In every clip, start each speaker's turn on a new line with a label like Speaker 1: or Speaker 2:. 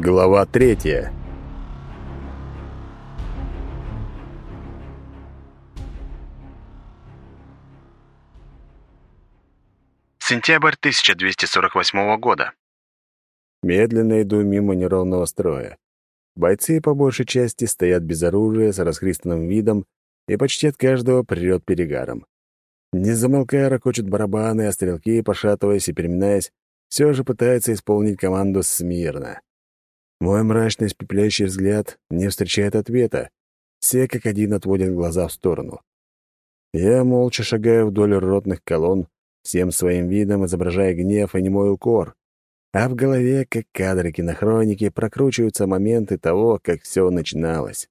Speaker 1: Глава третья.
Speaker 2: Сентябрь 1248 года.
Speaker 1: Медленно иду мимо неровного строя. Бойцы по большей части стоят без оружия, с расхристанным видом, и почти от каждого прет перегаром. Не замолкая, ракочут барабаны, а стрелки, пошатываясь и переминаясь, все же пытаются исполнить команду смирно. Мой мрачный испепеляющий взгляд не встречает ответа. Все как один отводят глаза в сторону. Я молча шагаю вдоль ротных колонн, всем своим видом изображая гнев и немой укор. А в голове, как кадры кинохроники, прокручиваются моменты того, как все начиналось.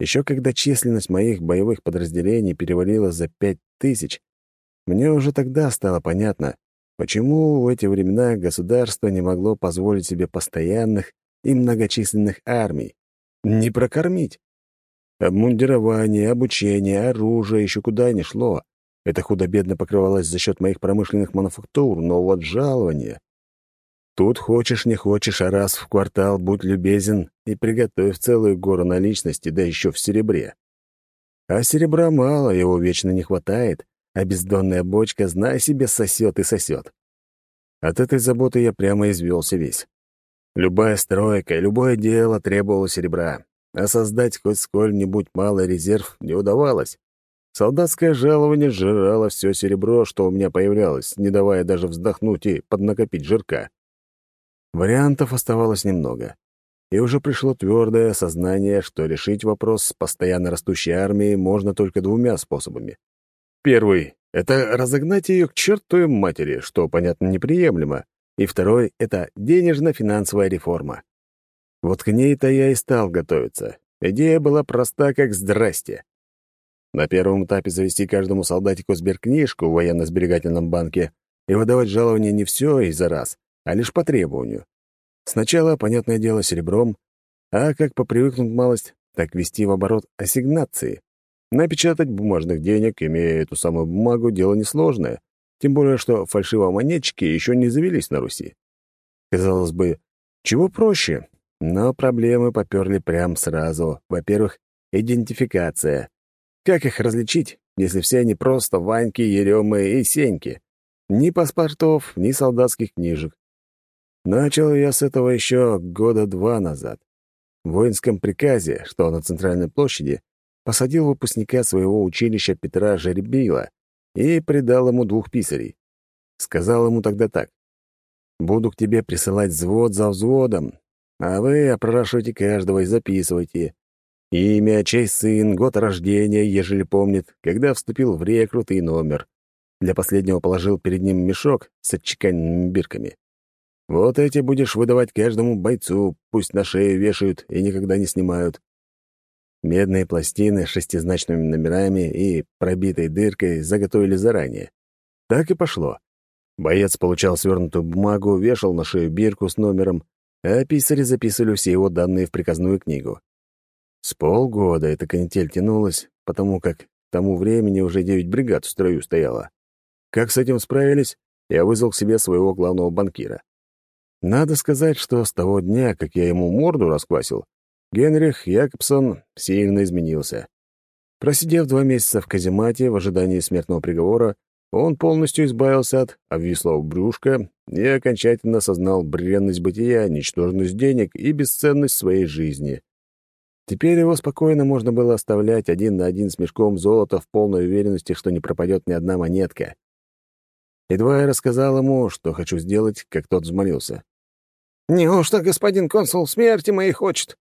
Speaker 1: Еще когда численность моих боевых подразделений перевалила за пять тысяч, мне уже тогда стало понятно, почему в эти времена государство не могло позволить себе постоянных и многочисленных армий. Не прокормить. Обмундирование, обучение, оружие еще куда ни шло. Это худо-бедно покрывалось за счет моих промышленных мануфактур, но вот жалование... Тут хочешь, не хочешь, а раз в квартал будь любезен и приготовь целую гору наличности, да еще в серебре. А серебра мало, его вечно не хватает, а бездонная бочка, знай себе, сосет и сосет. От этой заботы я прямо извелся весь. Любая стройка, любое дело требовало серебра, а создать хоть сколь-нибудь малый резерв не удавалось. Солдатское жалование сжирало все серебро, что у меня появлялось, не давая даже вздохнуть и поднакопить жирка. Вариантов оставалось немного. И уже пришло твердое осознание, что решить вопрос с постоянно растущей армией можно только двумя способами. Первый — это разогнать ее к чертовой матери, что, понятно, неприемлемо. И второй — это денежно-финансовая реформа. Вот к ней-то я и стал готовиться. Идея была проста, как «здрасте». На первом этапе завести каждому солдатику сберкнижку в военно-сберегательном банке и выдавать жалование не все и за раз, а лишь по требованию. Сначала, понятное дело, серебром, а как попривыкнуть малость, так вести в оборот ассигнации. Напечатать бумажных денег, имея эту самую бумагу, дело несложное, тем более что фальшивомонетчики еще не завелись на Руси. Казалось бы, чего проще, но проблемы поперли прямо сразу. Во-первых, идентификация. Как их различить, если все они просто Ваньки, Еремы и Сеньки? Ни паспортов, ни солдатских книжек. Начал я с этого еще года два назад. В воинском приказе, что на Центральной площади, посадил выпускника своего училища Петра Жеребила и придал ему двух писарей. Сказал ему тогда так. «Буду к тебе присылать взвод за взводом, а вы опрашивайте каждого и записывайте. Имя, честь сын, год рождения, ежели помнит, когда вступил в рекрут и номер. Для последнего положил перед ним мешок с отчеканенными бирками. Вот эти будешь выдавать каждому бойцу, пусть на шею вешают и никогда не снимают. Медные пластины с шестизначными номерами и пробитой дыркой заготовили заранее. Так и пошло. Боец получал свернутую бумагу, вешал на шею бирку с номером, а писари записывали все его данные в приказную книгу. С полгода эта канитель тянулась, потому как к тому времени уже девять бригад в строю стояло. Как с этим справились, я вызвал к себе своего главного банкира. Надо сказать, что с того дня, как я ему морду расквасил, Генрих Якобсон сильно изменился. Просидев два месяца в каземате в ожидании смертного приговора, он полностью избавился от обвислого брюшка и окончательно осознал бренность бытия, ничтожность денег и бесценность своей жизни. Теперь его спокойно можно было оставлять один на один с мешком золота в полной уверенности, что не пропадет ни одна монетка. Едва я рассказал ему, что хочу сделать, как тот взмолился. «Неужто господин консул смерти моей хочет?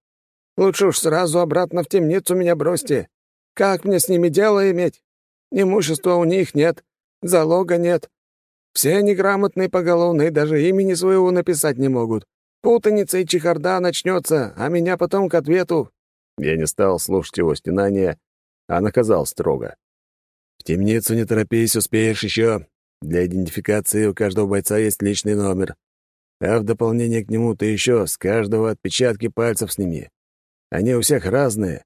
Speaker 1: Лучше уж сразу обратно в темницу меня бросьте. Как мне с ними дело иметь? Имущества у них нет, залога нет. Все неграмотные поголовные даже имени своего написать не могут. Путаница и чехарда начнется, а меня потом к ответу». Я не стал слушать его стенания, а наказал строго. «В темницу не торопись, успеешь еще. Для идентификации у каждого бойца есть личный номер. А в дополнение к нему ты еще с каждого отпечатки пальцев сними. Они у всех разные,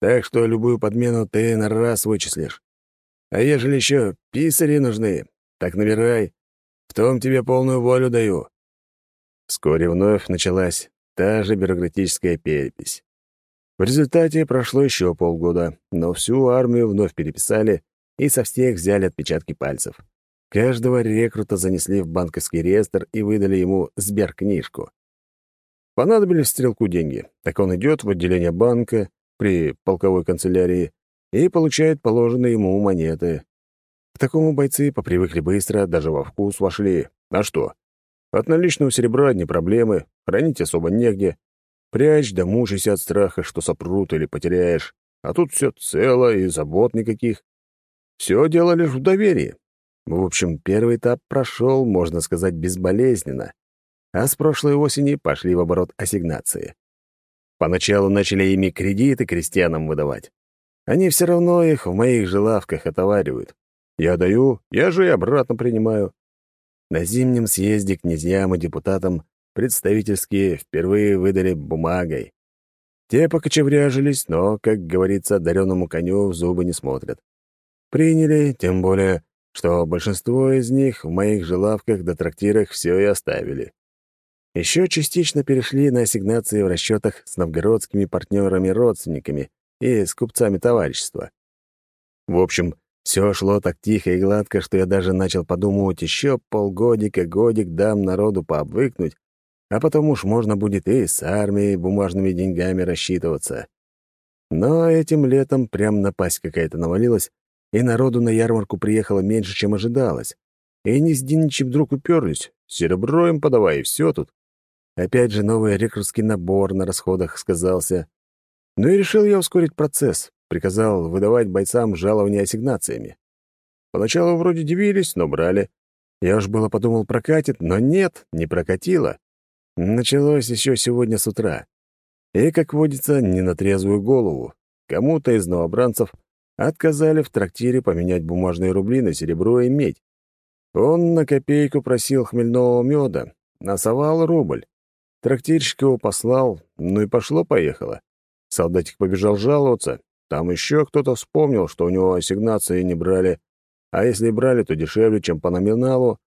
Speaker 1: так что любую подмену ты на раз вычислишь. А ежели еще писари нужны, так набирай. В том тебе полную волю даю». Вскоре вновь началась та же бюрократическая перепись. В результате прошло еще полгода, но всю армию вновь переписали и со всех взяли отпечатки пальцев. Каждого рекрута занесли в банковский реестр и выдали ему сберкнижку. Понадобились стрелку деньги, так он идет в отделение банка при полковой канцелярии и получает положенные ему монеты. К такому бойцы попривыкли быстро, даже во вкус вошли. А что? От наличного серебра не проблемы, хранить особо негде. Прячь да мучайся от страха, что сопрут или потеряешь. А тут все цело и забот никаких. Все дело лишь в доверии. В общем, первый этап прошел, можно сказать, безболезненно. А с прошлой осени пошли в оборот ассигнации. Поначалу начали ими кредиты крестьянам выдавать. Они все равно их в моих же лавках отоваривают. Я даю, я же и обратно принимаю. На зимнем съезде князьям и депутатам представительские впервые выдали бумагой. Те покочевряжились, но, как говорится, дареному коню в зубы не смотрят. Приняли, тем более, что большинство из них в моих же лавках да трактирах все и оставили. Еще частично перешли на ассигнации в расчетах с новгородскими партнерами-родственниками и с купцами товарищества. В общем, все шло так тихо и гладко, что я даже начал подумывать еще полгодика-годик дам народу пообвыкнуть, а потом уж можно будет и с армией бумажными деньгами рассчитываться. Но этим летом прям напасть какая-то навалилась, и народу на ярмарку приехало меньше, чем ожидалось. И они с Диничем вдруг уперлись, серебро им подавай, и все тут. Опять же новый рекрутский набор на расходах сказался. Ну и решил я ускорить процесс, приказал выдавать бойцам жалования ассигнациями. Поначалу вроде дивились, но брали. Я уж было подумал, прокатит, но нет, не прокатило. Началось еще сегодня с утра. И, как водится, не на трезвую голову. Кому-то из новобранцев отказали в трактире поменять бумажные рубли на серебро и медь. Он на копейку просил хмельного меда, насовал рубль. Трактирщик его послал, ну и пошло-поехало. Солдатик побежал жаловаться, там еще кто-то вспомнил, что у него ассигнации не брали, а если брали, то дешевле, чем по номиналу.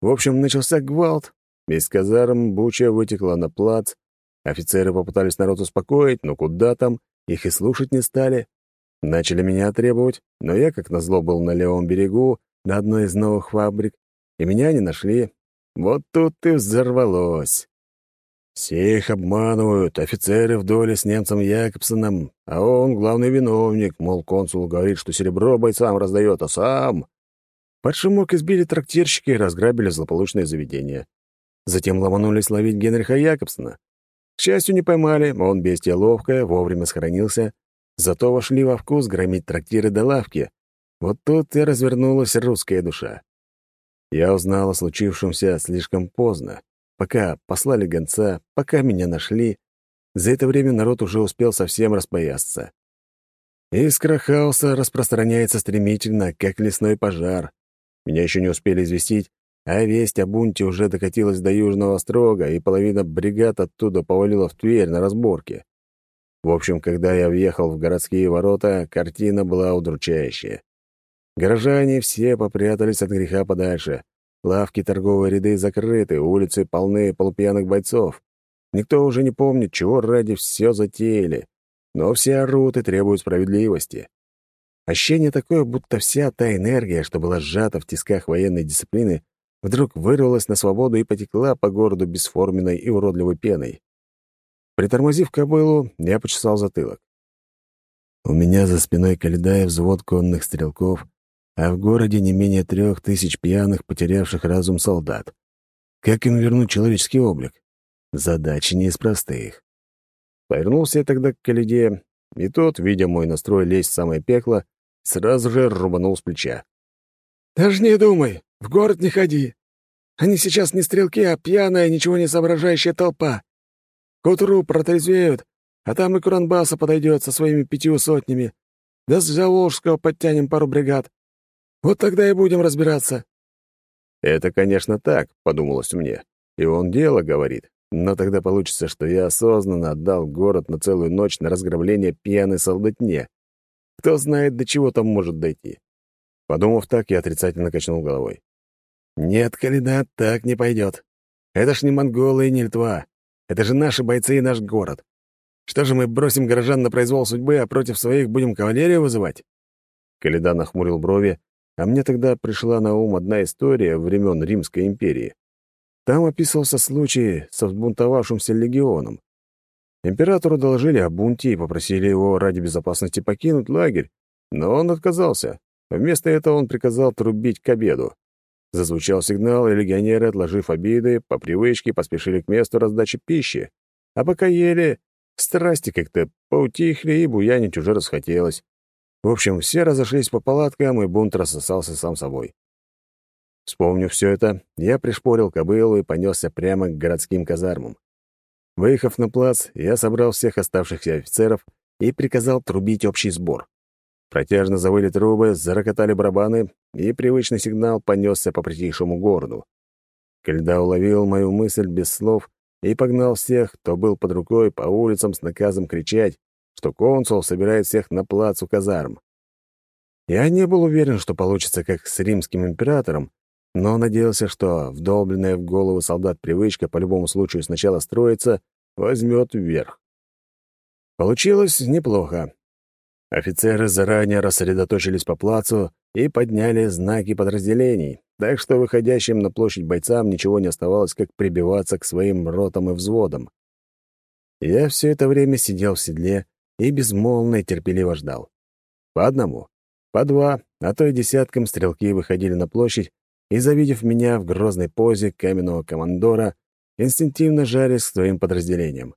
Speaker 1: В общем, начался гвалт. Из казарм буча вытекла на плац. Офицеры попытались народ успокоить, но куда там, их и слушать не стали. Начали меня требовать, но я, как назло, был на левом берегу, на одной из новых фабрик, и меня не нашли. Вот тут и взорвалось. Все их обманывают, офицеры в доле с немцем Якобсоном, а он главный виновник, мол, консул говорит, что серебро бойцам раздает, а сам... Под шумок избили трактирщики и разграбили злополучное заведение. Затем ломанулись ловить Генриха Якобсона. К счастью, не поймали, он бестия ловкая, вовремя сохранился. Зато вошли во вкус громить трактиры до лавки. Вот тут и развернулась русская душа. Я узнал о случившемся слишком поздно. Пока послали гонца, пока меня нашли, за это время народ уже успел совсем распоясться. Искра хаоса распространяется стремительно, как лесной пожар. Меня еще не успели известить, а весть о бунте уже докатилась до Южного Острога, и половина бригад оттуда повалила в Тверь на разборке. В общем, когда я въехал в городские ворота, картина была удручающая. Горожане все попрятались от греха подальше, Лавки, торговые ряды закрыты, улицы полны полупьяных бойцов. Никто уже не помнит, чего ради все затеяли. Но все орут и требуют справедливости. Ощущение такое, будто вся та энергия, что была сжата в тисках военной дисциплины, вдруг вырвалась на свободу и потекла по городу бесформенной и уродливой пеной. Притормозив кобылу, я почесал затылок. У меня за спиной Каледая взвод конных стрелков, а в городе не менее трех тысяч пьяных, потерявших разум солдат. Как им вернуть человеческий облик? Задача не из простых. Повернулся я тогда к Калиде, и тот, видя мой настрой лезть в самое пекло, сразу же рубанул с плеча. «Даже не думай, в город не ходи. Они сейчас не стрелки, а пьяная, ничего не соображающая толпа. К утру протрезвеют, а там и Куранбаса подойдет со своими пятью сотнями. Да с Заволжского подтянем пару бригад. Вот тогда и будем разбираться». «Это, конечно, так», — подумалось мне. «И он дело говорит. Но тогда получится, что я осознанно отдал город на целую ночь на разграбление пьяной солдатне. Кто знает, до чего там может дойти». Подумав так, я отрицательно качнул головой. «Нет, Калина, так не пойдет. Это ж не монголы и не Литва. Это же наши бойцы и наш город. Что же мы бросим горожан на произвол судьбы, а против своих будем кавалерию вызывать?» Каледа нахмурил брови, а мне тогда пришла на ум одна история времен Римской империи. Там описывался случай со взбунтовавшимся легионом. Императору доложили о бунте и попросили его ради безопасности покинуть лагерь, но он отказался. Вместо этого он приказал трубить к обеду. Зазвучал сигнал, и легионеры, отложив обиды, по привычке поспешили к месту раздачи пищи. А пока ели, страсти как-то поутихли, и буянить уже расхотелось. В общем, все разошлись по палаткам, и бунт рассосался сам собой. Вспомнив все это, я пришпорил кобылу и понесся прямо к городским казармам. Выехав на плац, я собрал всех оставшихся офицеров и приказал трубить общий сбор. Протяжно завыли трубы, зарокотали барабаны, и привычный сигнал понесся по притихшему городу. Когда уловил мою мысль без слов и погнал всех, кто был под рукой по улицам с наказом кричать, что консул собирает всех на плац у казарм. Я не был уверен, что получится как с римским императором, но надеялся, что вдолбленная в голову солдат привычка по любому случаю сначала строиться возьмет вверх. Получилось неплохо. Офицеры заранее рассредоточились по плацу и подняли знаки подразделений, так что выходящим на площадь бойцам ничего не оставалось, как прибиваться к своим ротам и взводам. Я все это время сидел в седле и безмолвно и терпеливо ждал. По одному, по два, а то и десяткам стрелки выходили на площадь и, завидев меня в грозной позе каменного командора, инстинктивно жались к своим подразделениям.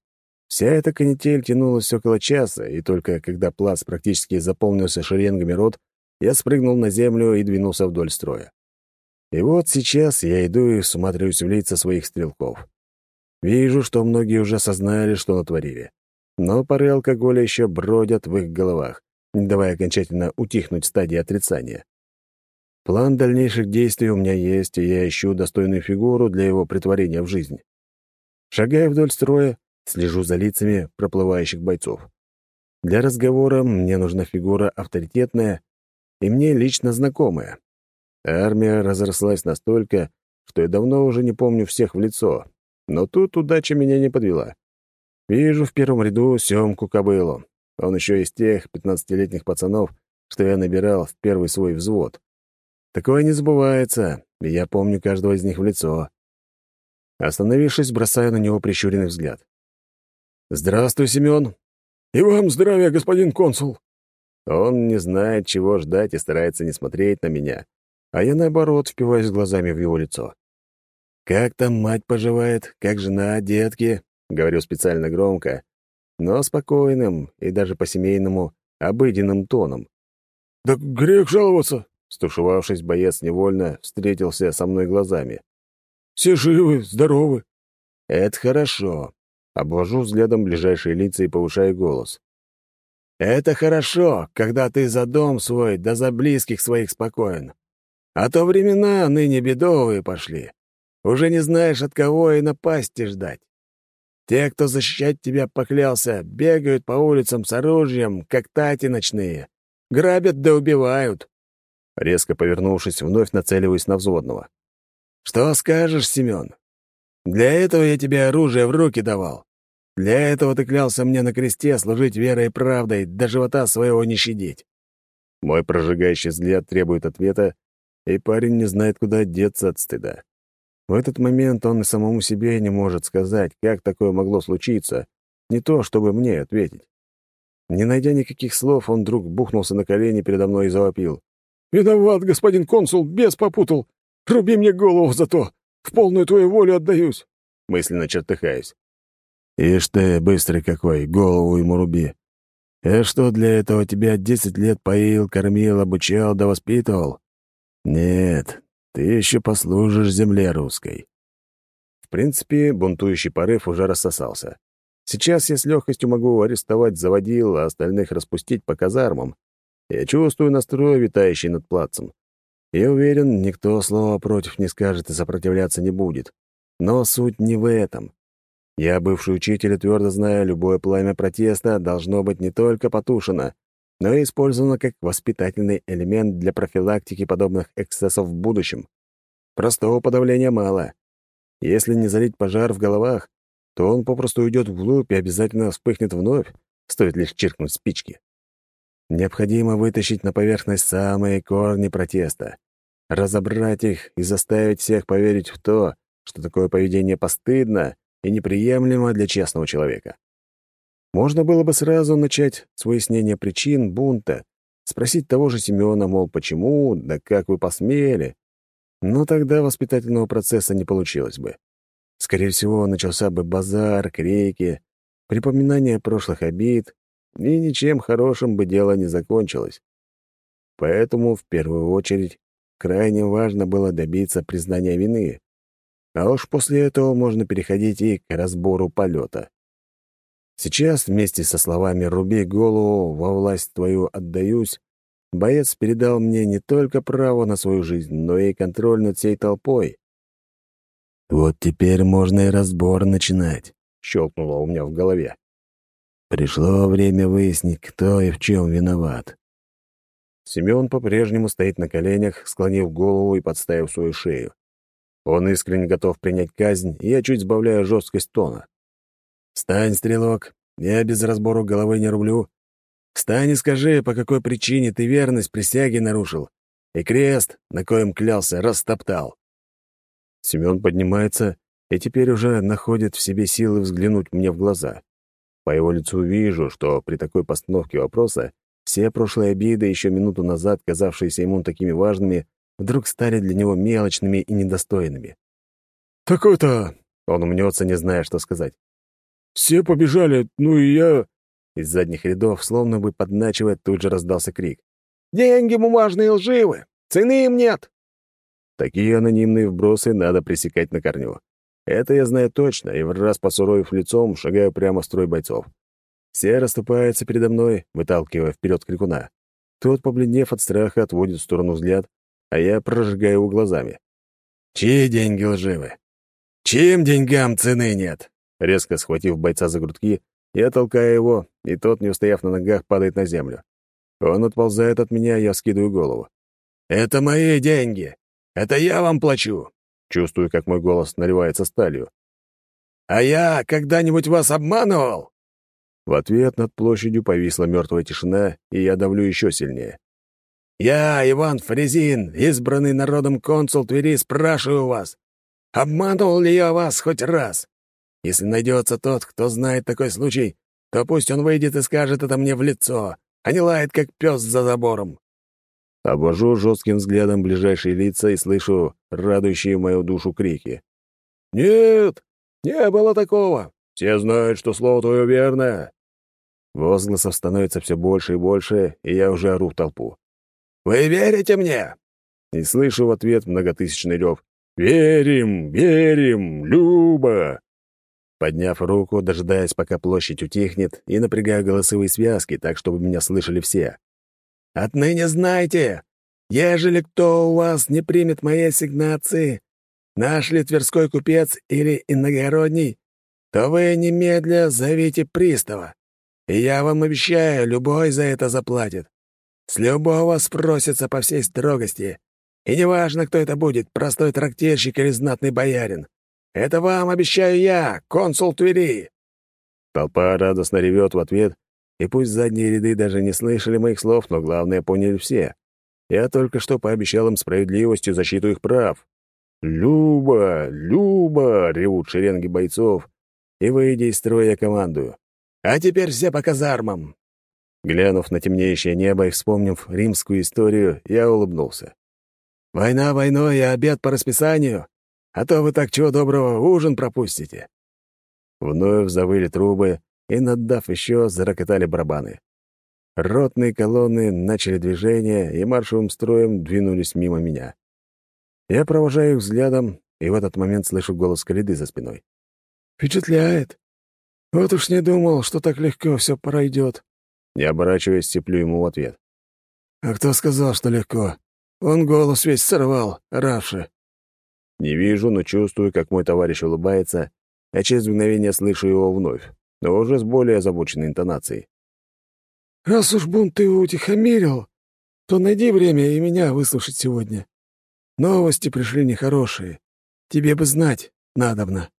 Speaker 1: Вся эта канитель тянулась около часа, и только когда плац практически заполнился шеренгами рот, я спрыгнул на землю и двинулся вдоль строя. И вот сейчас я иду и всматриваюсь в лица своих стрелков. Вижу, что многие уже осознали, что натворили. Но пары алкоголя еще бродят в их головах, не давая окончательно утихнуть стадии отрицания. План дальнейших действий у меня есть, и я ищу достойную фигуру для его притворения в жизнь. Шагая вдоль строя, Слежу за лицами проплывающих бойцов. Для разговора мне нужна фигура авторитетная и мне лично знакомая. Армия разрослась настолько, что я давно уже не помню всех в лицо. Но тут удача меня не подвела. Вижу в первом ряду Семку Кобылу. Он еще из тех пятнадцатилетних пацанов, что я набирал в первый свой взвод. Такое не забывается, и я помню каждого из них в лицо. Остановившись, бросаю на него прищуренный взгляд. «Здравствуй, Семен!» «И вам здравия, господин консул!» Он не знает, чего ждать и старается не смотреть на меня, а я, наоборот, впиваюсь глазами в его лицо. «Как там мать поживает? Как жена, детки?» — говорю специально громко, но спокойным и даже по-семейному обыденным тоном. «Да грех жаловаться!» — стушевавшись, боец невольно встретился со мной глазами. «Все живы, здоровы». «Это хорошо. Обвожу взглядом ближайшие лица и повышаю голос. «Это хорошо, когда ты за дом свой, да за близких своих спокоен. А то времена ныне бедовые пошли. Уже не знаешь, от кого и напасти ждать. Те, кто защищать тебя поклялся, бегают по улицам с оружием, как тати ночные. Грабят да убивают». Резко повернувшись, вновь нацеливаюсь на взводного. «Что скажешь, Семен? Для этого я тебе оружие в руки давал. Для этого ты клялся мне на кресте служить верой и правдой, до живота своего не щадить». Мой прожигающий взгляд требует ответа, и парень не знает, куда деться от стыда. В этот момент он и самому себе не может сказать, как такое могло случиться, не то, чтобы мне ответить. Не найдя никаких слов, он вдруг бухнулся на колени передо мной и завопил. «Виноват, господин консул, бес попутал! Руби мне голову за то! В полную твою волю отдаюсь!» Мысленно чертыхаюсь. «Ишь ты, быстрый какой, голову ему руби! Я что, для этого тебя десять лет поил, кормил, обучал да воспитывал? Нет, ты еще послужишь земле русской». В принципе, бунтующий порыв уже рассосался. Сейчас я с легкостью могу арестовать заводил, а остальных распустить по казармам. Я чувствую настрой, витающий над плацем. Я уверен, никто слова против не скажет и сопротивляться не будет. Но суть не в этом. Я, бывший учитель, твердо знаю, любое пламя протеста должно быть не только потушено, но и использовано как воспитательный элемент для профилактики подобных эксцессов в будущем. Простого подавления мало. Если не залить пожар в головах, то он попросту уйдет вглубь и обязательно вспыхнет вновь, стоит лишь чиркнуть спички. Необходимо вытащить на поверхность самые корни протеста, разобрать их и заставить всех поверить в то, что такое поведение постыдно и неприемлемо для честного человека. Можно было бы сразу начать с выяснения причин бунта, спросить того же Семёна, мол, почему, да как вы посмели. Но тогда воспитательного процесса не получилось бы. Скорее всего, начался бы базар, крики, припоминание прошлых обид, и ничем хорошим бы дело не закончилось. Поэтому, в первую очередь, крайне важно было добиться признания вины, а уж после этого можно переходить и к разбору полета. Сейчас вместе со словами «руби голову, во власть твою отдаюсь» боец передал мне не только право на свою жизнь, но и контроль над всей толпой. «Вот теперь можно и разбор начинать», — щелкнуло у меня в голове. Пришло время выяснить, кто и в чем виноват. Семен по-прежнему стоит на коленях, склонив голову и подставив свою шею. Он искренне готов принять казнь, и я чуть сбавляю жесткость тона. «Встань, стрелок, я без разбору головы не рублю. Встань и скажи, по какой причине ты верность присяге нарушил, и крест, на коем клялся, растоптал». Семен поднимается и теперь уже находит в себе силы взглянуть мне в глаза. По его лицу вижу, что при такой постановке вопроса все прошлые обиды, еще минуту назад казавшиеся ему такими важными, вдруг стали для него мелочными и недостойными.
Speaker 3: «Такой-то...»
Speaker 1: — он умнется, не зная, что сказать.
Speaker 3: «Все побежали, ну и я...»
Speaker 1: Из задних рядов, словно бы подначивая, тут же раздался крик.
Speaker 3: «Деньги бумажные лживы! Цены им нет!»
Speaker 1: Такие анонимные вбросы надо пресекать на корню. Это я знаю точно, и в раз посуровив лицом, шагаю прямо в строй бойцов. Все расступаются передо мной, выталкивая вперед крикуна. Тот, побледнев от страха, отводит в сторону взгляд, а я прожигаю его глазами. «Чьи деньги лживы? Чьим деньгам цены нет?» Резко схватив бойца за грудки, я толкаю его, и тот, не устояв на ногах, падает на землю. Он отползает от меня, я скидываю голову. «Это мои деньги! Это я вам плачу!» Чувствую, как мой голос наливается сталью. «А я когда-нибудь вас обманывал?» В ответ над площадью повисла мертвая тишина, и я давлю еще сильнее. «Я, Иван Фрезин, избранный народом консул Твери, спрашиваю вас, обманывал ли я вас хоть раз? Если найдется тот, кто знает такой случай, то пусть он выйдет и скажет это мне в лицо, а не лает, как пес за забором». Обвожу жестким взглядом ближайшие лица и слышу радующие мою душу крики.
Speaker 3: «Нет, не было такого. Все знают, что слово твое верное».
Speaker 1: Возгласов становится все больше и больше, и я уже ору в толпу.
Speaker 3: «Вы верите мне?»
Speaker 1: И слышу в ответ многотысячный рев.
Speaker 3: «Верим, верим, Люба!»
Speaker 1: Подняв руку, дожидаясь, пока площадь утихнет, и напрягаю голосовые связки, так, чтобы меня слышали все.
Speaker 3: «Отныне знайте, ежели кто у вас не примет моей ассигнации, наш ли Тверской купец или иногородний, то вы немедля зовите пристава, и я вам обещаю, любой за это заплатит. С любого спросится по всей строгости. И неважно, кто это будет, простой трактирщик или знатный боярин. Это вам обещаю я, консул Твери!»
Speaker 1: Толпа радостно ревет в ответ, и пусть задние ряды даже не слышали моих слов, но главное поняли все. Я только что пообещал им справедливость и защиту их прав. «Люба! Люба!» — ревут шеренги бойцов, и, выйдя из строя, командую. «А теперь все по казармам! Глянув на темнеющее небо и вспомнив римскую историю, я улыбнулся. «Война войной, а обед по расписанию, а то вы так чего доброго ужин пропустите». Вновь завыли трубы, и, наддав еще, зарокотали барабаны. Ротные колонны начали движение и маршевым строем двинулись мимо меня. Я провожаю их взглядом, и в этот момент слышу голос Калиды за спиной.
Speaker 3: «Впечатляет. Вот уж не думал, что так легко все пройдет».
Speaker 1: Не оборачиваясь, сеплю ему в ответ.
Speaker 3: «А кто сказал, что легко? Он голос весь сорвал, Равши».
Speaker 1: Не вижу, но чувствую, как мой товарищ улыбается, а через мгновение слышу его вновь, но уже с более озабоченной интонацией.
Speaker 3: «Раз уж бунт ты утихомирил, то найди время и меня выслушать сегодня. Новости пришли нехорошие. Тебе бы знать надобно».